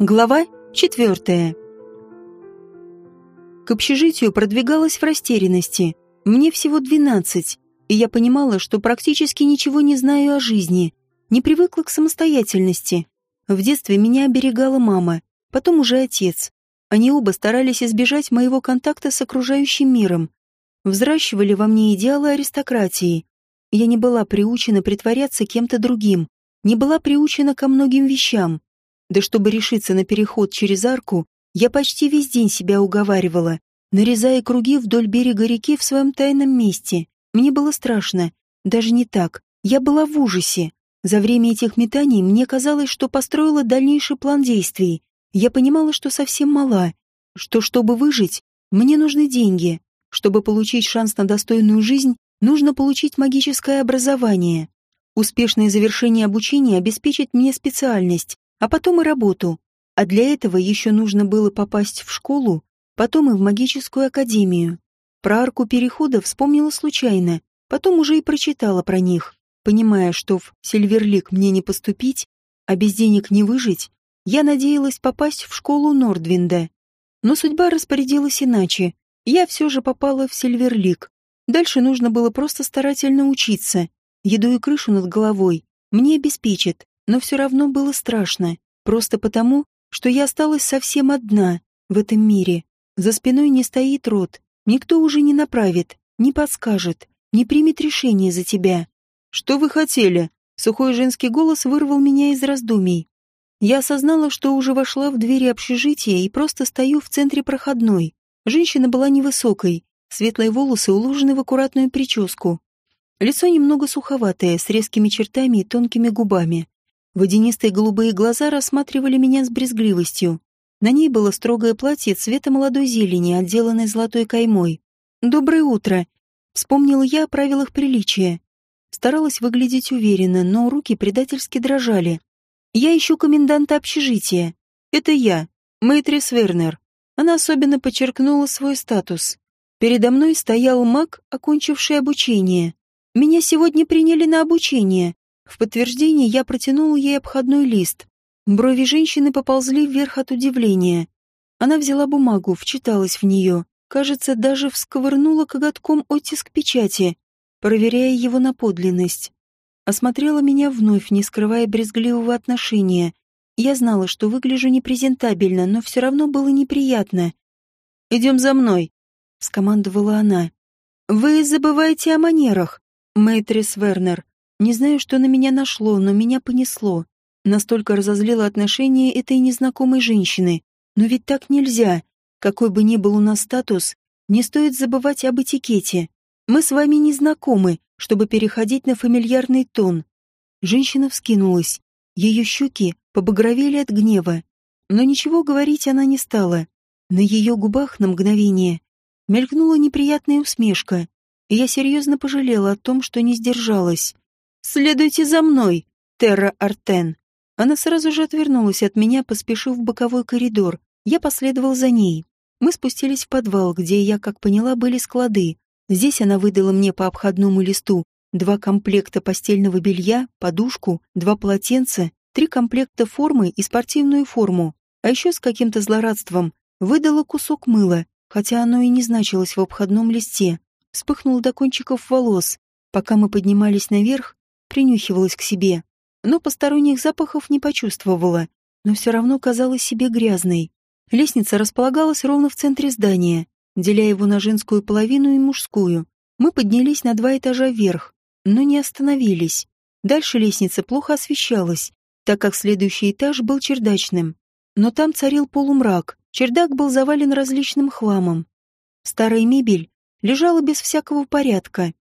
Глава четвертая. К общежитию продвигалась в растерянности. Мне всего двенадцать, и я понимала, что практически ничего не знаю о жизни, не привыкла к самостоятельности. В детстве меня оберегала мама, потом уже отец. Они оба старались избежать моего контакта с окружающим миром. Взращивали во мне идеалы аристократии. Я не была приучена притворяться кем-то другим, не была приучена ко многим вещам. Да чтобы решиться на переход через арку, я почти весь день себя уговаривала, нарезая круги вдоль берега реки в своем тайном месте. Мне было страшно. Даже не так. Я была в ужасе. За время этих метаний мне казалось, что построила дальнейший план действий. Я понимала, что совсем мала, что, чтобы выжить, мне нужны деньги. Чтобы получить шанс на достойную жизнь, нужно получить магическое образование. Успешное завершение обучения обеспечит мне специальность, а потом и работу. А для этого еще нужно было попасть в школу, потом и в магическую академию. Про арку перехода вспомнила случайно, потом уже и прочитала про них. Понимая, что в Сильверлик мне не поступить, а без денег не выжить, я надеялась попасть в школу Нордвинда. Но судьба распорядилась иначе. Я все же попала в Сильверлик. Дальше нужно было просто старательно учиться, Еду и крышу над головой мне обеспечат, но все равно было страшно. Просто потому, что я осталась совсем одна в этом мире. За спиной не стоит рот. Никто уже не направит, не подскажет, не примет решение за тебя. «Что вы хотели?» Сухой женский голос вырвал меня из раздумий. Я осознала, что уже вошла в двери общежития и просто стою в центре проходной. Женщина была невысокой, светлые волосы уложены в аккуратную прическу, Лицо немного суховатое, с резкими чертами и тонкими губами. Водянистые голубые глаза рассматривали меня с брезгливостью. На ней было строгое платье цвета молодой зелени, отделанное золотой каймой. «Доброе утро!» Вспомнила я о правилах приличия. Старалась выглядеть уверенно, но руки предательски дрожали. «Я ищу коменданта общежития. Это я, Мэйтрис Вернер». Она особенно подчеркнула свой статус. Передо мной стоял маг, окончивший обучение. Меня сегодня приняли на обучение. В подтверждение я протянул ей обходной лист. Брови женщины поползли вверх от удивления. Она взяла бумагу, вчиталась в нее. Кажется, даже всковырнула коготком оттиск печати, проверяя его на подлинность. Осмотрела меня вновь, не скрывая брезгливого отношения. Я знала, что выгляжу непрезентабельно, но все равно было неприятно. «Идем за мной», — скомандовала она. «Вы забываете о манерах», Мэйтрис Вернер. Не знаю, что на меня нашло, но меня понесло. Настолько разозлило отношение этой незнакомой женщины. Но ведь так нельзя. Какой бы ни был у нас статус, не стоит забывать об этикете. Мы с вами не знакомы, чтобы переходить на фамильярный тон. Женщина вскинулась. Ее щеки побагровели от гнева. Но ничего говорить она не стала. На ее губах на мгновение мелькнула неприятная усмешка и я серьезно пожалела о том, что не сдержалась. «Следуйте за мной, Терра Артен!» Она сразу же отвернулась от меня, поспешив в боковой коридор. Я последовал за ней. Мы спустились в подвал, где я, как поняла, были склады. Здесь она выдала мне по обходному листу два комплекта постельного белья, подушку, два полотенца, три комплекта формы и спортивную форму, а еще с каким-то злорадством выдала кусок мыла, хотя оно и не значилось в обходном листе вспыхнула до кончиков волос. Пока мы поднимались наверх, принюхивалась к себе. Но посторонних запахов не почувствовала, но все равно казалась себе грязной. Лестница располагалась ровно в центре здания, деля его на женскую половину и мужскую. Мы поднялись на два этажа вверх, но не остановились. Дальше лестница плохо освещалась, так как следующий этаж был чердачным. Но там царил полумрак, чердак был завален различным хламом. Старая мебель лежала без всякого порядка.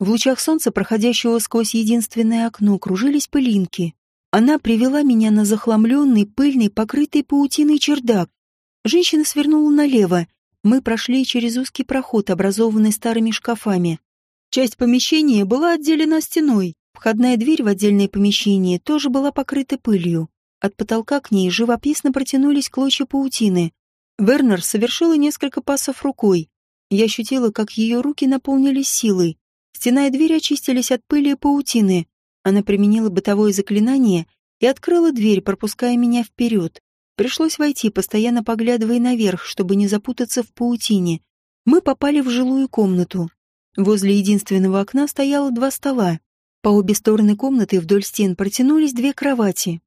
В лучах солнца, проходящего сквозь единственное окно, кружились пылинки. Она привела меня на захламленный, пыльный, покрытый паутиной чердак. Женщина свернула налево. Мы прошли через узкий проход, образованный старыми шкафами. Часть помещения была отделена стеной. Входная дверь в отдельное помещение тоже была покрыта пылью. От потолка к ней живописно протянулись клочья паутины. Вернер совершила несколько пасов рукой, я ощутила, как ее руки наполнились силой. Стена и дверь очистились от пыли и паутины. Она применила бытовое заклинание и открыла дверь, пропуская меня вперед. Пришлось войти, постоянно поглядывая наверх, чтобы не запутаться в паутине. Мы попали в жилую комнату. Возле единственного окна стояло два стола. По обе стороны комнаты вдоль стен протянулись две кровати.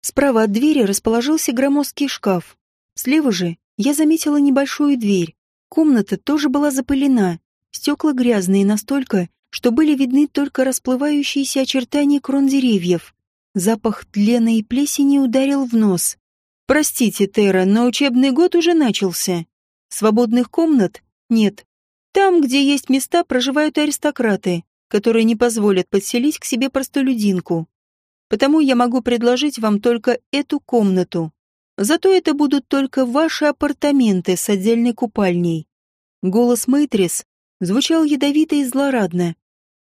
Справа от двери расположился громоздкий шкаф. Слева же я заметила небольшую дверь. Комната тоже была запылена, стекла грязные настолько, что были видны только расплывающиеся очертания крон деревьев. Запах тлена и плесени ударил в нос. Простите, Тера, но учебный год уже начался. Свободных комнат нет. Там, где есть места, проживают аристократы, которые не позволят подселить к себе простолюдинку. Потому я могу предложить вам только эту комнату. Зато это будут только ваши апартаменты с отдельной купальней. Голос Мэйтрис звучал ядовито и злорадно.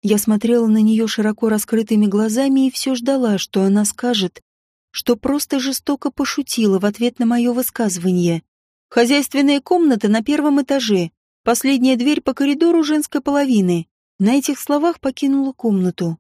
Я смотрела на нее широко раскрытыми глазами и все ждала, что она скажет, что просто жестоко пошутила в ответ на мое высказывание. Хозяйственная комната на первом этаже, последняя дверь по коридору женской половины. На этих словах покинула комнату.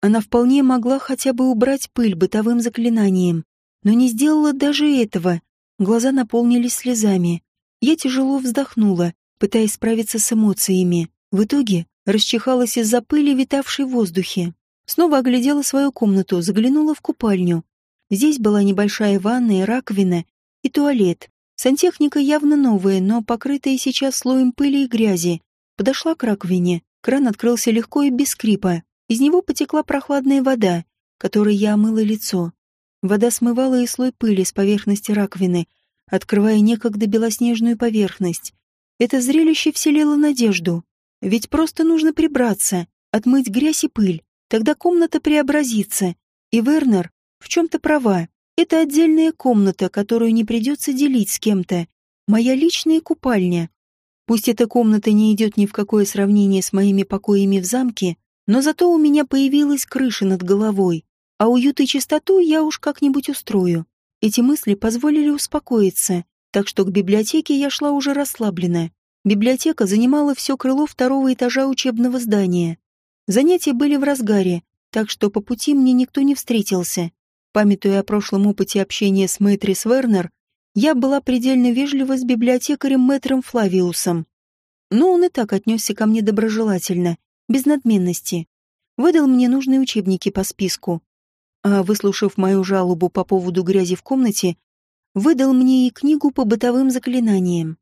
Она вполне могла хотя бы убрать пыль бытовым заклинанием, но не сделала даже этого. Глаза наполнились слезами. Я тяжело вздохнула, пытаясь справиться с эмоциями. В итоге расчихалась из-за пыли, витавшей в воздухе. Снова оглядела свою комнату, заглянула в купальню. Здесь была небольшая ванная, раковина и туалет. Сантехника явно новая, но покрытая сейчас слоем пыли и грязи. Подошла к раковине. Кран открылся легко и без скрипа. Из него потекла прохладная вода, которой я омыла лицо. Вода смывала и слой пыли с поверхности раковины, открывая некогда белоснежную поверхность. Это зрелище вселило надежду. Ведь просто нужно прибраться, отмыть грязь и пыль. Тогда комната преобразится, и Вернер в чем-то права. Это отдельная комната, которую не придется делить с кем-то. Моя личная купальня. Пусть эта комната не идет ни в какое сравнение с моими покоями в замке, но зато у меня появилась крыша над головой, а уют и чистоту я уж как-нибудь устрою. Эти мысли позволили успокоиться, так что к библиотеке я шла уже расслабленно. Библиотека занимала все крыло второго этажа учебного здания. Занятия были в разгаре, так что по пути мне никто не встретился. Памятуя о прошлом опыте общения с Мэтрис Вернер, я была предельно вежлива с библиотекарем Мэтром Флавиусом. Но он и так отнесся ко мне доброжелательно, без надменности. Выдал мне нужные учебники по списку. А, выслушав мою жалобу по поводу грязи в комнате, выдал мне и книгу по бытовым заклинаниям.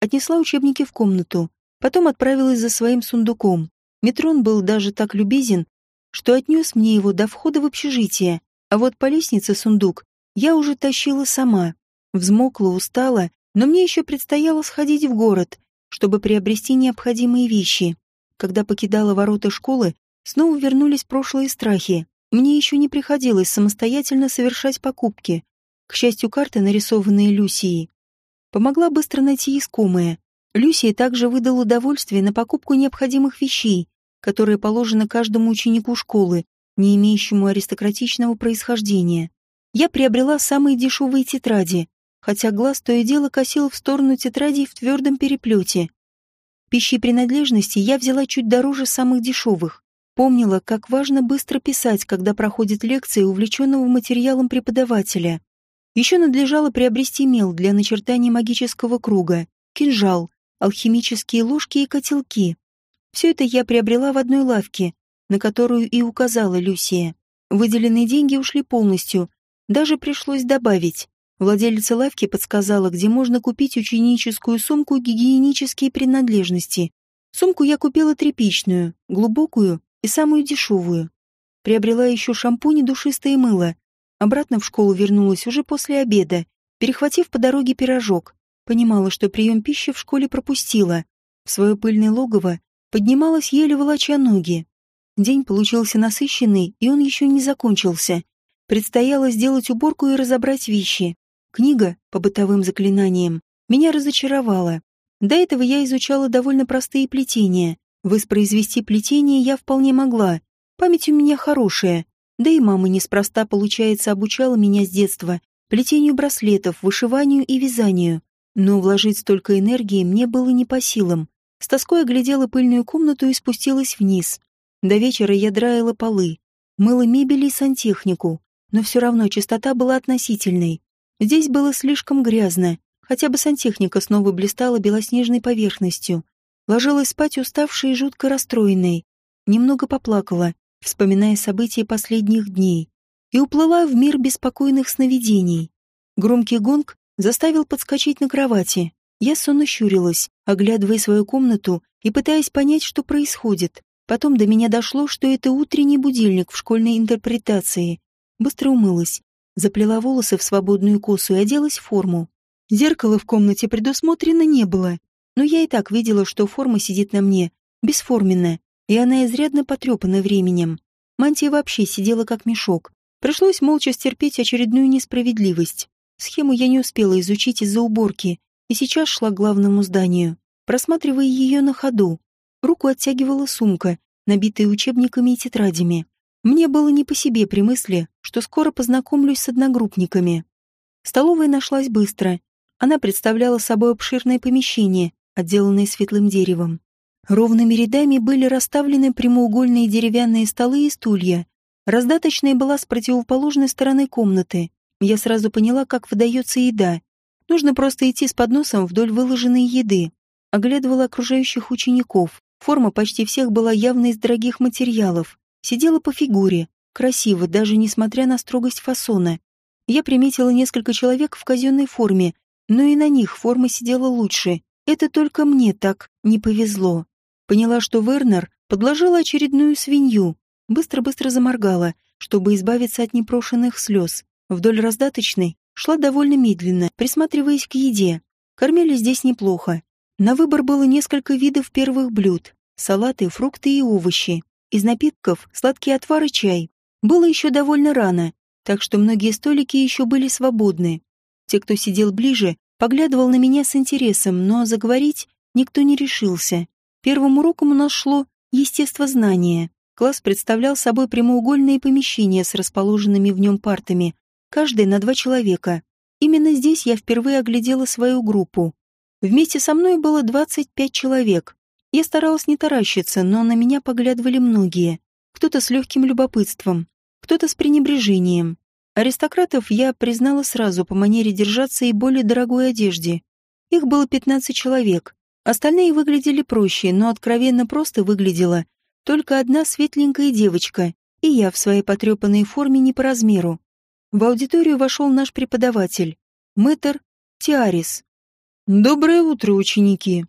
Отнесла учебники в комнату, потом отправилась за своим сундуком. Метрон был даже так любезен, что отнес мне его до входа в общежитие, а вот по лестнице сундук я уже тащила сама. Взмокла, устала, но мне еще предстояло сходить в город, чтобы приобрести необходимые вещи. Когда покидала ворота школы, снова вернулись прошлые страхи. Мне еще не приходилось самостоятельно совершать покупки. К счастью, карты, нарисованные Люсией, помогла быстро найти искомое. Люсия также выдала удовольствие на покупку необходимых вещей, которые положено каждому ученику школы, не имеющему аристократичного происхождения. Я приобрела самые дешевые тетради, хотя глаз то и дело косил в сторону тетрадей в твердом переплете. Пищи принадлежности я взяла чуть дороже самых дешевых. Помнила, как важно быстро писать, когда проходит лекция увлеченного материалом преподавателя. Еще надлежало приобрести мел для начертания магического круга, кинжал, алхимические ложки и котелки. Все это я приобрела в одной лавке, на которую и указала Люсия. Выделенные деньги ушли полностью, даже пришлось добавить. Владелица лавки подсказала, где можно купить ученическую сумку гигиенические принадлежности. Сумку я купила тряпичную, глубокую и самую дешевую. Приобрела еще шампунь и душистое мыло. Обратно в школу вернулась уже после обеда, перехватив по дороге пирожок. Понимала, что прием пищи в школе пропустила. В свое пыльное логово поднималась еле волоча ноги. День получился насыщенный, и он еще не закончился. Предстояло сделать уборку и разобрать вещи. Книга по бытовым заклинаниям меня разочаровала. До этого я изучала довольно простые плетения. Воспроизвести плетение я вполне могла. Память у меня хорошая. Да и мама неспроста, получается, обучала меня с детства плетению браслетов, вышиванию и вязанию. Но вложить столько энергии мне было не по силам. С тоской оглядела пыльную комнату и спустилась вниз. До вечера я драила полы, мыла мебель и сантехнику, но все равно чистота была относительной. Здесь было слишком грязно, хотя бы сантехника снова блистала белоснежной поверхностью. Ложилась спать уставшей и жутко расстроенной. Немного поплакала, вспоминая события последних дней, и уплыла в мир беспокойных сновидений. Громкий гонг заставил подскочить на кровати. Я сонно щурилась, оглядывая свою комнату и пытаясь понять, что происходит. Потом до меня дошло, что это утренний будильник в школьной интерпретации. Быстро умылась, заплела волосы в свободную косу и оделась в форму. Зеркала в комнате предусмотрено не было, но я и так видела, что форма сидит на мне, бесформенная, и она изрядно потрепана временем. Мантия вообще сидела как мешок. Пришлось молча стерпеть очередную несправедливость. Схему я не успела изучить из-за уборки, и сейчас шла к главному зданию, просматривая ее на ходу. Руку оттягивала сумка, набитая учебниками и тетрадями. Мне было не по себе при мысли, что скоро познакомлюсь с одногруппниками. Столовая нашлась быстро. Она представляла собой обширное помещение, отделанное светлым деревом. Ровными рядами были расставлены прямоугольные деревянные столы и стулья. Раздаточная была с противоположной стороны комнаты. Я сразу поняла, как выдается еда. Нужно просто идти с подносом вдоль выложенной еды. Оглядывала окружающих учеников. Форма почти всех была явно из дорогих материалов. Сидела по фигуре, красиво, даже несмотря на строгость фасона. Я приметила несколько человек в казенной форме, но и на них форма сидела лучше. Это только мне так не повезло. Поняла, что Вернер подложила очередную свинью. Быстро-быстро заморгала, чтобы избавиться от непрошенных слез. Вдоль раздаточной шла довольно медленно, присматриваясь к еде. Кормили здесь неплохо. На выбор было несколько видов первых блюд. Салаты, фрукты и овощи. Из напитков сладкий отвар и чай. Было еще довольно рано, так что многие столики еще были свободны. Те, кто сидел ближе, поглядывал на меня с интересом, но заговорить никто не решился. Первым уроком у нас шло естествознание. Класс представлял собой прямоугольные помещения с расположенными в нем партами, каждый на два человека. Именно здесь я впервые оглядела свою группу. Вместе со мной было 25 человек, я старалась не таращиться, но на меня поглядывали многие. Кто-то с легким любопытством, кто-то с пренебрежением. Аристократов я признала сразу по манере держаться и более дорогой одежде. Их было 15 человек. Остальные выглядели проще, но откровенно просто выглядела только одна светленькая девочка, и я в своей потрепанной форме не по размеру. В аудиторию вошел наш преподаватель, мэтр Тиарис. «Доброе утро, ученики!»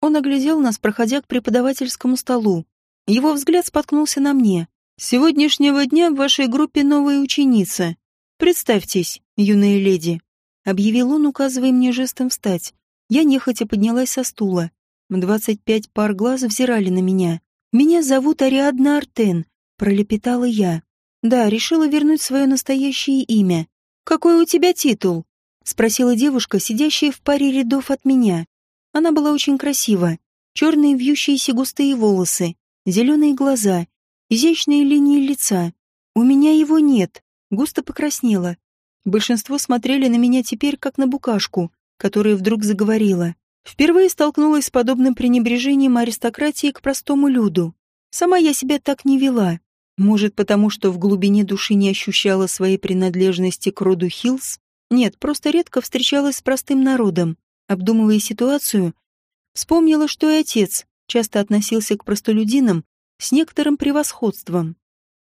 Он оглядел нас, проходя к преподавательскому столу. Его взгляд споткнулся на мне. «С сегодняшнего дня в вашей группе новая ученица. Представьтесь, юная леди», — объявил он, указывая мне жестом встать. Я нехотя поднялась со стула. Двадцать пять пар глаз взирали на меня. «Меня зовут Ариадна Артен», — пролепетала я. «Да, решила вернуть свое настоящее имя. Какой у тебя титул?» — спросила девушка, сидящая в паре рядов от меня. Она была очень красива. Черные вьющиеся густые волосы, зеленые глаза, изящные линии лица. У меня его нет. Густо покраснела. Большинство смотрели на меня теперь как на букашку, которая вдруг заговорила. Впервые столкнулась с подобным пренебрежением аристократии к простому люду. Сама я себя так не вела. Может, потому что в глубине души не ощущала своей принадлежности к роду Хиллс? Нет, просто редко встречалась с простым народом, Обдумывая ситуацию, вспомнила, что и отец часто относился к простолюдинам с некоторым превосходством.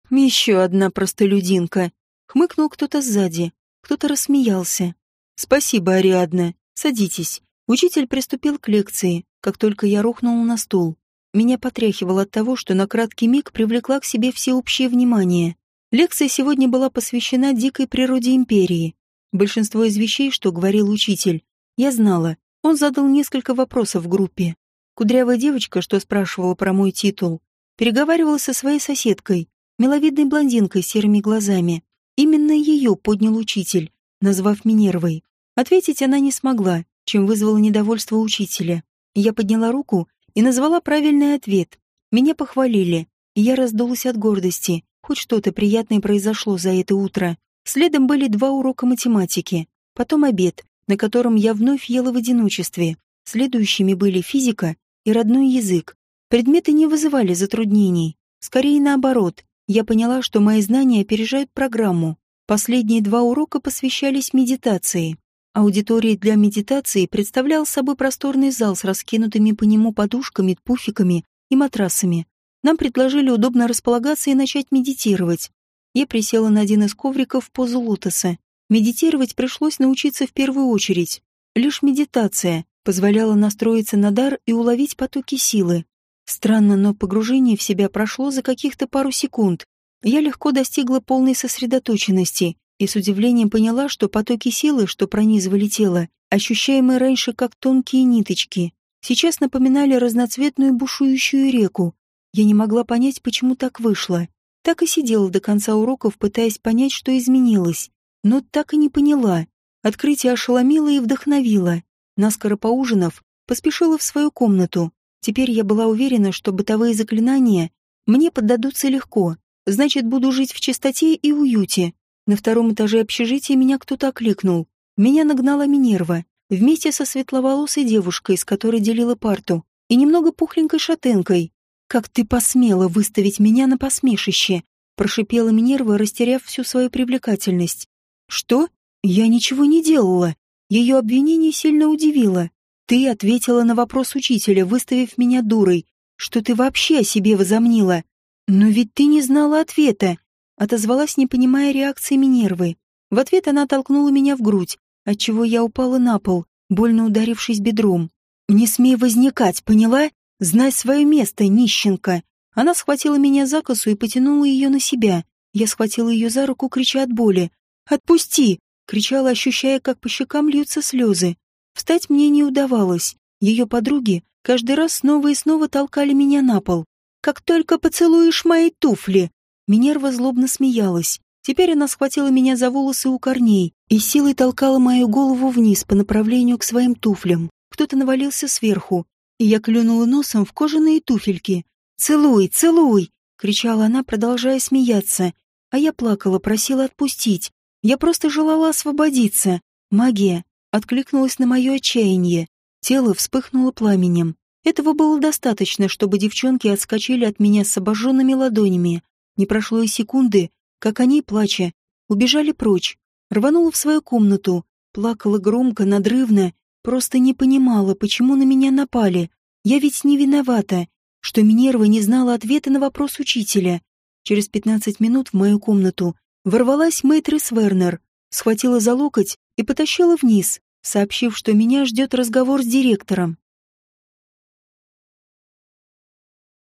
«Еще одна простолюдинка», — хмыкнул кто-то сзади, кто-то рассмеялся. «Спасибо, Ариадна. Садитесь». Учитель приступил к лекции, как только я рухнул на стул. Меня потряхивало от того, что на краткий миг привлекла к себе всеобщее внимание. Лекция сегодня была посвящена дикой природе империи. Большинство из вещей, что говорил учитель, я знала. Он задал несколько вопросов в группе. Кудрявая девочка, что спрашивала про мой титул, переговаривала со своей соседкой, миловидной блондинкой с серыми глазами. Именно ее поднял учитель, назвав Минервой. Ответить она не смогла, чем вызвало недовольство учителя. Я подняла руку и назвала правильный ответ. Меня похвалили, и я раздулась от гордости. Хоть что-то приятное произошло за это утро. Следом были два урока математики, потом обед, на котором я вновь ела в одиночестве. Следующими были физика и родной язык. Предметы не вызывали затруднений. Скорее наоборот, я поняла, что мои знания опережают программу. Последние два урока посвящались медитации. Аудитория для медитации представляла собой просторный зал с раскинутыми по нему подушками, пуфиками и матрасами. Нам предложили удобно располагаться и начать медитировать. Я присела на один из ковриков в позу лотоса. Медитировать пришлось научиться в первую очередь. Лишь медитация позволяла настроиться на дар и уловить потоки силы. Странно, но погружение в себя прошло за каких-то пару секунд. Я легко достигла полной сосредоточенности и с удивлением поняла, что потоки силы, что пронизывали тело, ощущаемые раньше как тонкие ниточки, сейчас напоминали разноцветную бушующую реку. Я не могла понять, почему так вышло. Так и сидела до конца уроков, пытаясь понять, что изменилось. Но так и не поняла. Открытие ошеломило и вдохновило. Наскоро поужинав, поспешила в свою комнату. Теперь я была уверена, что бытовые заклинания мне поддадутся легко. Значит, буду жить в чистоте и уюте. На втором этаже общежития меня кто-то окликнул. Меня нагнала Минерва, вместе со светловолосой девушкой, с которой делила парту, и немного пухленькой шатенкой. «Как ты посмела выставить меня на посмешище?» прошипела Минерва, растеряв всю свою привлекательность. «Что? Я ничего не делала». Ее обвинение сильно удивило. «Ты ответила на вопрос учителя, выставив меня дурой. Что ты вообще о себе возомнила? Но ведь ты не знала ответа!» Отозвалась, не понимая реакции Минервы. В ответ она толкнула меня в грудь, отчего я упала на пол, больно ударившись бедром. «Не смей возникать, поняла? Знай свое место, нищенка!» Она схватила меня за косу и потянула ее на себя. Я схватила ее за руку, крича от боли. «Отпусти!» — кричала, ощущая, как по щекам льются слезы. Встать мне не удавалось. Ее подруги каждый раз снова и снова толкали меня на пол. «Как только поцелуешь мои туфли!» Минерва злобно смеялась. Теперь она схватила меня за волосы у корней и силой толкала мою голову вниз по направлению к своим туфлям. Кто-то навалился сверху, и я клюнула носом в кожаные туфельки. «Целуй, целуй!» — кричала она, продолжая смеяться. А я плакала, просила отпустить. Я просто желала освободиться. Магия откликнулась на мое отчаяние. Тело вспыхнуло пламенем. Этого было достаточно, чтобы девчонки отскочили от меня с обожженными ладонями. Не прошло и секунды, как они, плача, убежали прочь. Рванула в свою комнату, плакала громко, надрывно, просто не понимала, почему на меня напали. Я ведь не виновата, что Минерва не знала ответа на вопрос учителя. Через пятнадцать минут в мою комнату Ворвалась Мэйтрис Вернер, схватила за локоть и потащила вниз, сообщив, что меня ждет разговор с директором.